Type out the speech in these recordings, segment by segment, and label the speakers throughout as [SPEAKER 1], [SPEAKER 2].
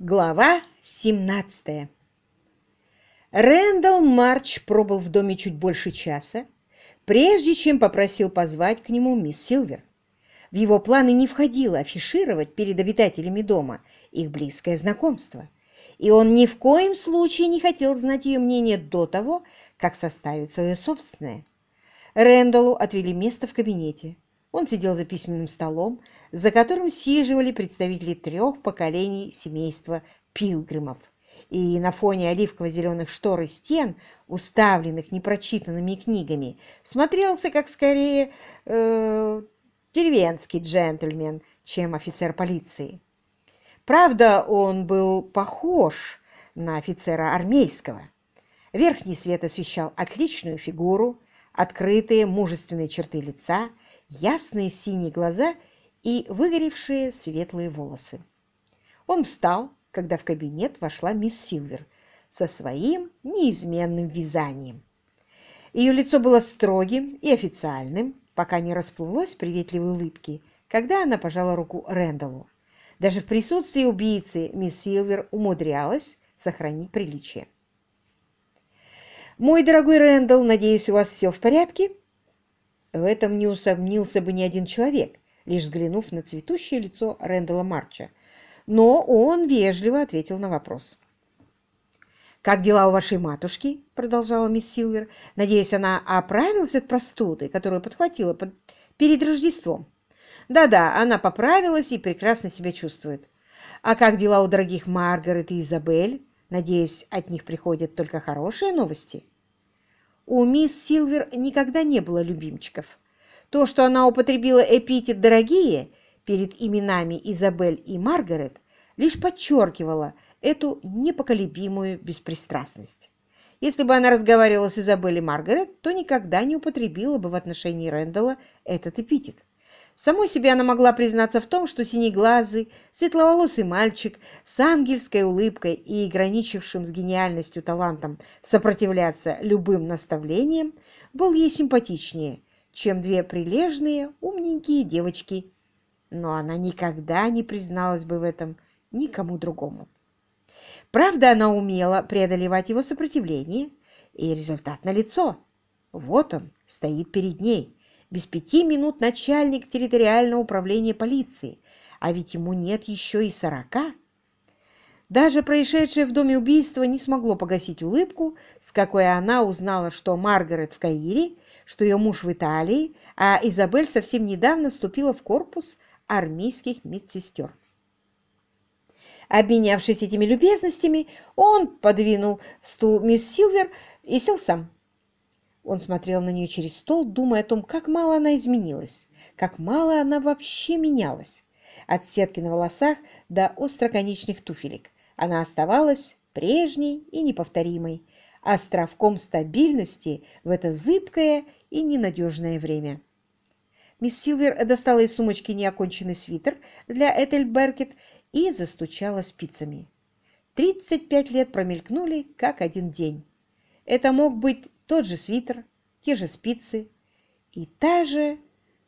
[SPEAKER 1] Глава 17 Рэндалл Марч пробыл в доме чуть больше часа, прежде чем попросил позвать к нему мисс Силвер. В его планы не входило афишировать перед обитателями дома их близкое знакомство, и он ни в коем случае не хотел знать ее мнение до того, как составить свое собственное. Рэндаллу отвели место в кабинете. Он сидел за письменным столом, за которым сиживали представители трех поколений семейства Пилгримов. И на фоне оливково-зеленых штор и стен, уставленных непрочитанными книгами, смотрелся как скорее э, деревенский джентльмен, чем офицер полиции. Правда, он был похож на офицера армейского. Верхний свет освещал отличную фигуру, открытые мужественные черты лица – ясные синие глаза и выгоревшие светлые волосы. Он встал, когда в кабинет вошла мисс Силвер со своим неизменным вязанием. Ее лицо было строгим и официальным, пока не расплылось приветливой улыбке, когда она пожала руку Рэндаллу. Даже в присутствии убийцы мисс Силвер умудрялась сохранить приличие. «Мой дорогой Рэндалл, надеюсь, у вас все в порядке?» В этом не усомнился бы ни один человек, лишь взглянув на цветущее лицо Рэндала Марча. Но он вежливо ответил на вопрос. «Как дела у вашей матушки?» — продолжала мисс Силвер. «Надеюсь, она оправилась от простуды, которую подхватила под... перед Рождеством?» «Да-да, она поправилась и прекрасно себя чувствует. А как дела у дорогих Маргарет и Изабель? Надеюсь, от них приходят только хорошие новости?» У мисс Силвер никогда не было любимчиков. То, что она употребила эпитет «дорогие» перед именами Изабель и Маргарет, лишь подчеркивало эту непоколебимую беспристрастность. Если бы она разговаривала с Изабель и Маргарет, то никогда не употребила бы в отношении Рэндалла этот эпитет. Самой себе она могла признаться в том, что синеглазый, светловолосый мальчик с ангельской улыбкой и граничившим с гениальностью талантом сопротивляться любым наставлениям был ей симпатичнее, чем две прилежные, умненькие девочки. Но она никогда не призналась бы в этом никому другому. Правда, она умела преодолевать его сопротивление, и результат налицо. Вот он, стоит перед ней без пяти минут начальник территориального управления полиции, а ведь ему нет еще и сорока. Даже происшедшее в доме убийство не смогло погасить улыбку, с какой она узнала, что Маргарет в Каире, что ее муж в Италии, а Изабель совсем недавно вступила в корпус армейских медсестер. Обменявшись этими любезностями, он подвинул стул мисс Силвер и сел сам. Он смотрел на нее через стол, думая о том, как мало она изменилась, как мало она вообще менялась. От сетки на волосах до остроконечных туфелек. Она оставалась прежней и неповторимой, островком стабильности в это зыбкое и ненадежное время. Мисс Силвер достала из сумочки неоконченный свитер для Этель Беркет и застучала спицами. Тридцать пять лет промелькнули, как один день. Это мог быть тот же свитер, те же спицы и та же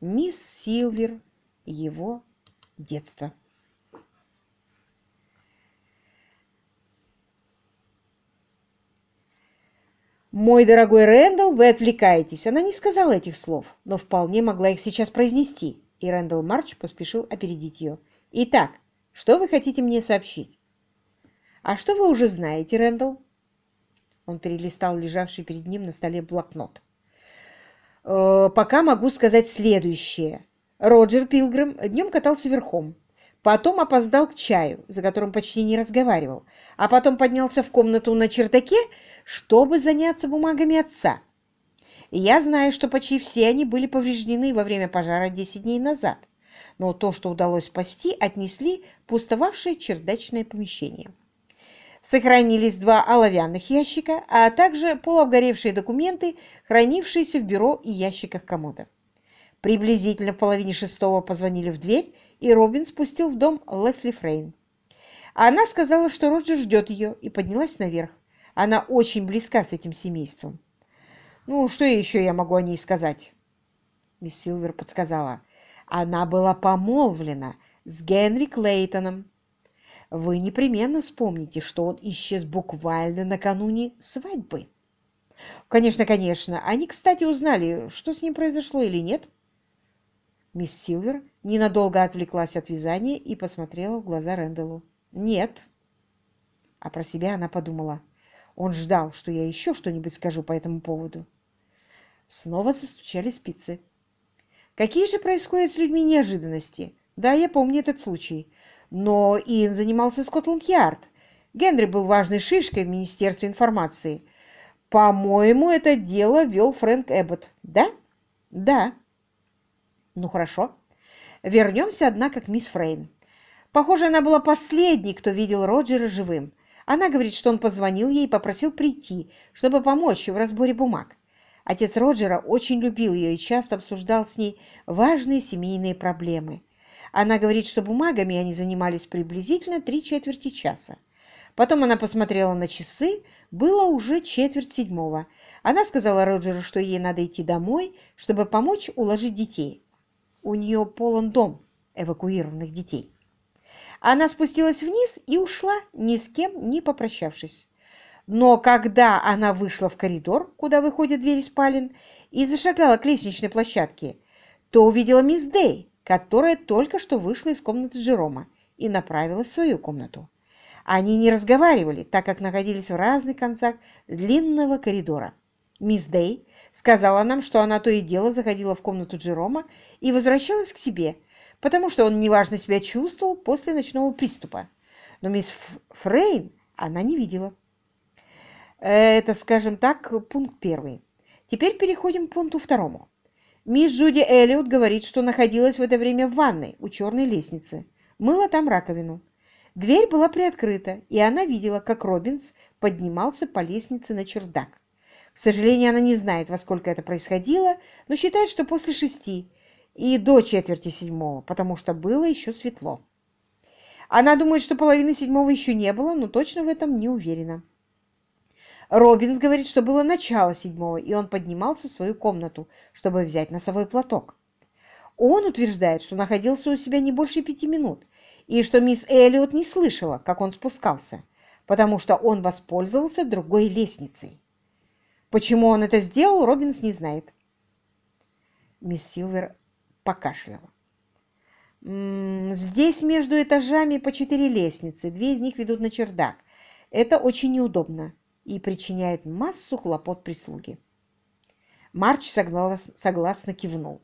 [SPEAKER 1] мисс Силвер его детства. «Мой дорогой Рэндалл, вы отвлекаетесь». Она не сказала этих слов, но вполне могла их сейчас произнести, и Рэндалл Марч поспешил опередить ее. «Итак, что вы хотите мне сообщить?» «А что вы уже знаете, Рэндалл?» Он перелистал лежавший перед ним на столе блокнот. «Э, «Пока могу сказать следующее. Роджер Пилгрим днем катался верхом, потом опоздал к чаю, за которым почти не разговаривал, а потом поднялся в комнату на чердаке, чтобы заняться бумагами отца. я знаю, что почти все они были повреждены во время пожара 10 дней назад, но то, что удалось спасти, отнесли пустовавшее чердачное помещение. Сохранились два оловянных ящика, а также полуобгоревшие документы, хранившиеся в бюро и ящиках комода. Приблизительно в половине шестого позвонили в дверь, и Робин спустил в дом Лесли Фрейн. Она сказала, что Роджер ждет ее, и поднялась наверх. Она очень близка с этим семейством. «Ну, что еще я могу о ней сказать?» Мисс Силвер подсказала. «Она была помолвлена с Генри Клейтоном, вы непременно вспомните, что он исчез буквально накануне свадьбы. Конечно, конечно. Они, кстати, узнали, что с ним произошло или нет. Мисс Силвер ненадолго отвлеклась от вязания и посмотрела в глаза Рэндаллу. «Нет». А про себя она подумала. Он ждал, что я еще что-нибудь скажу по этому поводу. Снова застучали спицы. Какие же происходят с людьми неожиданности? Да, я помню этот случай. Но им занимался Скотланд-Ярд. Генри был важной шишкой в Министерстве информации. По-моему, это дело вел Фрэнк Эббот. Да? Да. Ну, хорошо. Вернемся, однако, к мисс Фрейн. Похоже, она была последней, кто видел Роджера живым. Она говорит, что он позвонил ей и попросил прийти, чтобы помочь в разборе бумаг. Отец Роджера очень любил ее и часто обсуждал с ней важные семейные проблемы. Она говорит, что бумагами они занимались приблизительно три четверти часа. Потом она посмотрела на часы, было уже четверть седьмого. Она сказала Роджеру, что ей надо идти домой, чтобы помочь уложить детей. У нее полон дом эвакуированных детей. Она спустилась вниз и ушла, ни с кем не попрощавшись. Но когда она вышла в коридор, куда выходят двери спален, и зашагала к лестничной площадке, то увидела мисс Дэй, которая только что вышла из комнаты Джерома и направилась в свою комнату. Они не разговаривали, так как находились в разных концах длинного коридора. Мисс Дэй сказала нам, что она то и дело заходила в комнату Джерома и возвращалась к себе, потому что он неважно себя чувствовал после ночного приступа. Но мисс Фрейн она не видела. Это, скажем так, пункт первый. Теперь переходим к пункту второму. Мисс Джуди Эллиот говорит, что находилась в это время в ванной у черной лестницы. Мыла там раковину. Дверь была приоткрыта, и она видела, как Робинс поднимался по лестнице на чердак. К сожалению, она не знает, во сколько это происходило, но считает, что после шести и до четверти седьмого, потому что было еще светло. Она думает, что половины седьмого еще не было, но точно в этом не уверена. Робинс говорит, что было начало седьмого, и он поднимался в свою комнату, чтобы взять носовой платок. Он утверждает, что находился у себя не больше пяти минут, и что мисс Эллиот не слышала, как он спускался, потому что он воспользовался другой лестницей. Почему он это сделал, Робинс не знает. Мисс Силвер покашляла. «М -м, «Здесь между этажами по четыре лестницы, две из них ведут на чердак. Это очень неудобно и причиняет массу хлопот прислуги». Марч согласно кивнул.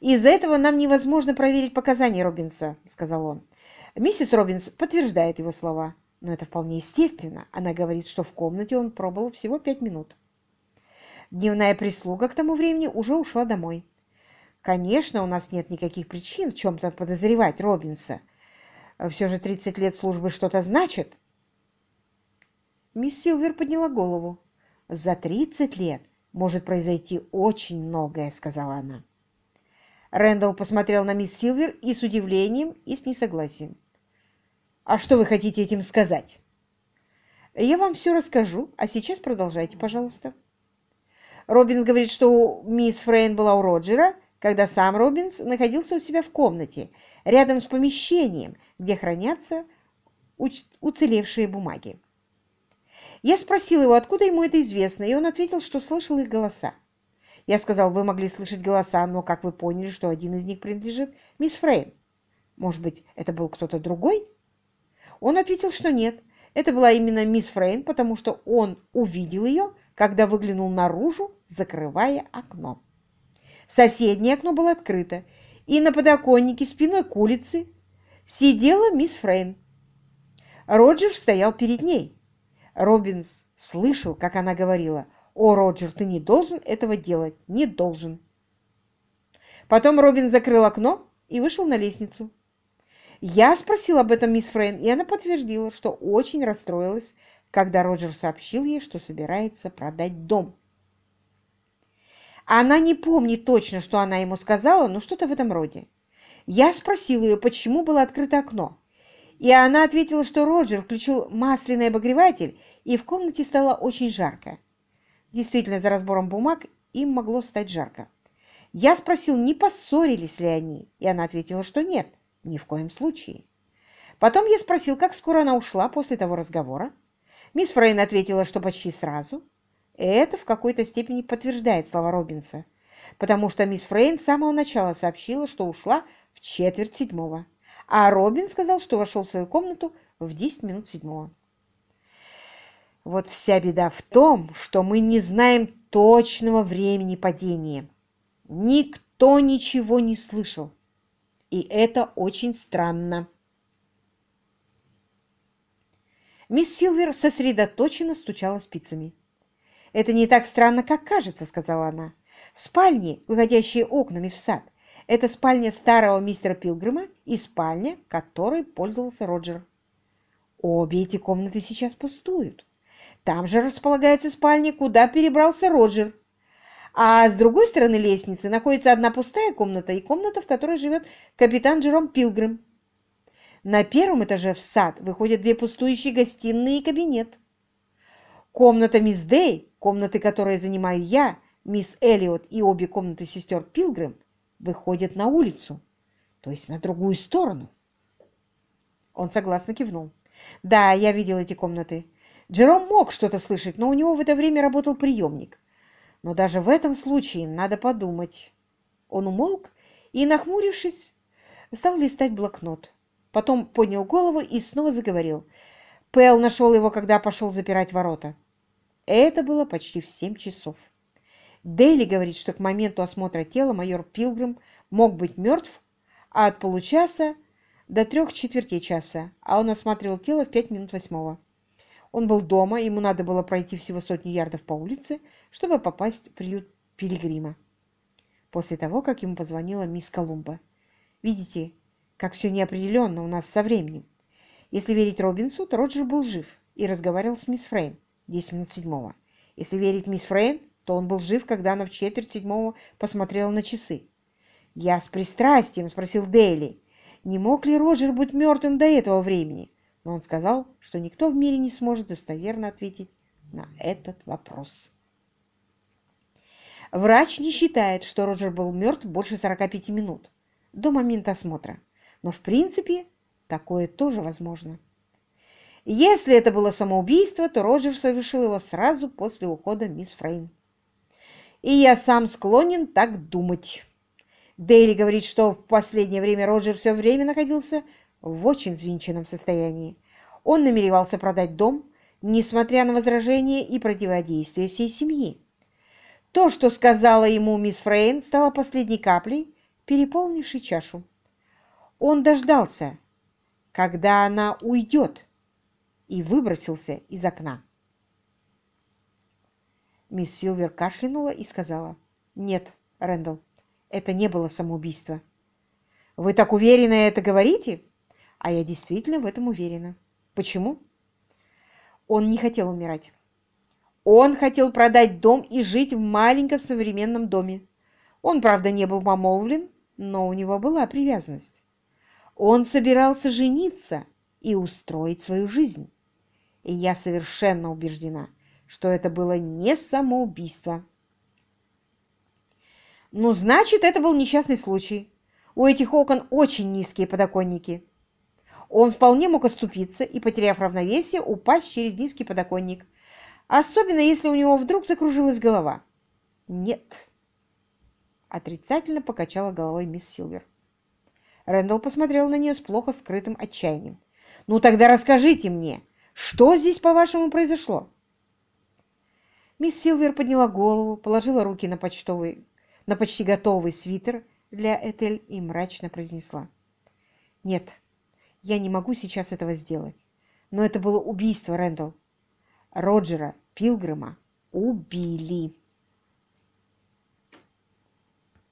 [SPEAKER 1] «Из-за этого нам невозможно проверить показания Робинса», — сказал он. Миссис Робинс подтверждает его слова, но это вполне естественно. Она говорит, что в комнате он пробыл всего пять минут. Дневная прислуга к тому времени уже ушла домой. Конечно, у нас нет никаких причин в чем-то подозревать Робинса. Все же 30 лет службы что-то значит. Мисс Силвер подняла голову. «За 30 лет может произойти очень многое», — сказала она. Рэндалл посмотрел на мисс Силвер и с удивлением, и с несогласием. А что вы хотите этим сказать? Я вам все расскажу, а сейчас продолжайте, пожалуйста. Робинс говорит, что мисс Фрейн была у Роджера, когда сам Робинс находился у себя в комнате, рядом с помещением, где хранятся уцелевшие бумаги. Я спросил его, откуда ему это известно, и он ответил, что слышал их голоса. Я сказал, вы могли слышать голоса, но как вы поняли, что один из них принадлежит мисс Фрейн? Может быть, это был кто-то другой? Он ответил, что нет. Это была именно мисс Фрейн, потому что он увидел ее, когда выглянул наружу, закрывая окно. Соседнее окно было открыто, и на подоконнике спиной к улице сидела мисс Фрейн. Роджер стоял перед ней. Робинс слышал, как она говорила, «О, Роджер, ты не должен этого делать, не должен». Потом Робин закрыл окно и вышел на лестницу. Я спросила об этом мисс Фрейн, и она подтвердила, что очень расстроилась, когда Роджер сообщил ей, что собирается продать дом. Она не помнит точно, что она ему сказала, но что-то в этом роде. Я спросила ее, почему было открыто окно, и она ответила, что Роджер включил масляный обогреватель, и в комнате стало очень жарко. Действительно, за разбором бумаг им могло стать жарко. Я спросил, не поссорились ли они, и она ответила, что нет. Ни в коем случае. Потом я спросил, как скоро она ушла после того разговора. Мисс Фрейн ответила, что почти сразу. Это в какой-то степени подтверждает слова Робинса, потому что мисс Фрейн с самого начала сообщила, что ушла в четверть седьмого, а Робин сказал, что вошел в свою комнату в десять минут седьмого. Вот вся беда в том, что мы не знаем точного времени падения. Никто ничего не слышал. И это очень странно. Мисс Силвер сосредоточенно стучала спицами. «Это не так странно, как кажется», — сказала она. «Спальни, выходящие окнами в сад, это спальня старого мистера Пилгрима и спальня, которой пользовался Роджер. Обе эти комнаты сейчас пустуют. Там же располагается спальня, куда перебрался Роджер. А с другой стороны лестницы находится одна пустая комната и комната, в которой живет капитан Джером Пилгрим. На первом этаже в сад выходят две пустующие гостиные и кабинет. Комната мисс Дэй, комнаты, которые занимаю я, мисс Эллиот и обе комнаты сестер Пилгрим, выходят на улицу, то есть на другую сторону. Он согласно кивнул. Да, я видел эти комнаты. Джером мог что-то слышать, но у него в это время работал приемник. Но даже в этом случае надо подумать. Он умолк и, нахмурившись, стал листать блокнот. Потом поднял голову и снова заговорил. Пэл нашел его, когда пошел запирать ворота. Это было почти в семь часов. Дейли говорит, что к моменту осмотра тела майор Пилгрим мог быть мертв, а от получаса до трех четвертей часа, а он осматривал тело в пять минут восьмого. Он был дома, ему надо было пройти всего сотню ярдов по улице, чтобы попасть в приют Пилигрима. После того, как ему позвонила мисс Колумба. Видите, как все неопределенно у нас со временем. Если верить Робинсу, то Роджер был жив и разговаривал с мисс Фрейн 10 минут седьмого. Если верить мисс Фрейн, то он был жив, когда она в четверть седьмого посмотрела на часы. Я с пристрастием спросил Дейли, не мог ли Роджер быть мертвым до этого времени но он сказал, что никто в мире не сможет достоверно ответить на этот вопрос. Врач не считает, что Роджер был мертв больше 45 минут до момента осмотра, но в принципе такое тоже возможно. Если это было самоубийство, то Роджер совершил его сразу после ухода мисс Фрейн. И я сам склонен так думать. Дейли говорит, что в последнее время Роджер все время находился в очень взвинченном состоянии. Он намеревался продать дом, несмотря на возражения и противодействие всей семьи. То, что сказала ему мисс Фрейн, стало последней каплей, переполнившей чашу. Он дождался, когда она уйдет, и выбросился из окна. Мисс Силвер кашлянула и сказала, «Нет, Рэндалл, это не было самоубийство». «Вы так уверенно это говорите?» А я действительно в этом уверена. Почему? Он не хотел умирать. Он хотел продать дом и жить в маленьком современном доме. Он, правда, не был помолвлен, но у него была привязанность. Он собирался жениться и устроить свою жизнь. И я совершенно убеждена, что это было не самоубийство. Ну, значит, это был несчастный случай. У этих окон очень низкие подоконники. Он вполне мог оступиться и, потеряв равновесие, упасть через низкий подоконник, особенно если у него вдруг закружилась голова. «Нет», — отрицательно покачала головой мисс Силвер. Рэндалл посмотрел на нее с плохо скрытым отчаянием. «Ну тогда расскажите мне, что здесь, по-вашему, произошло?» Мисс Силвер подняла голову, положила руки на, почтовый, на почти готовый свитер для Этель и мрачно произнесла. «Нет, я не могу сейчас этого сделать. Но это было убийство, Рэндалл. Роджера Пилгрима убили.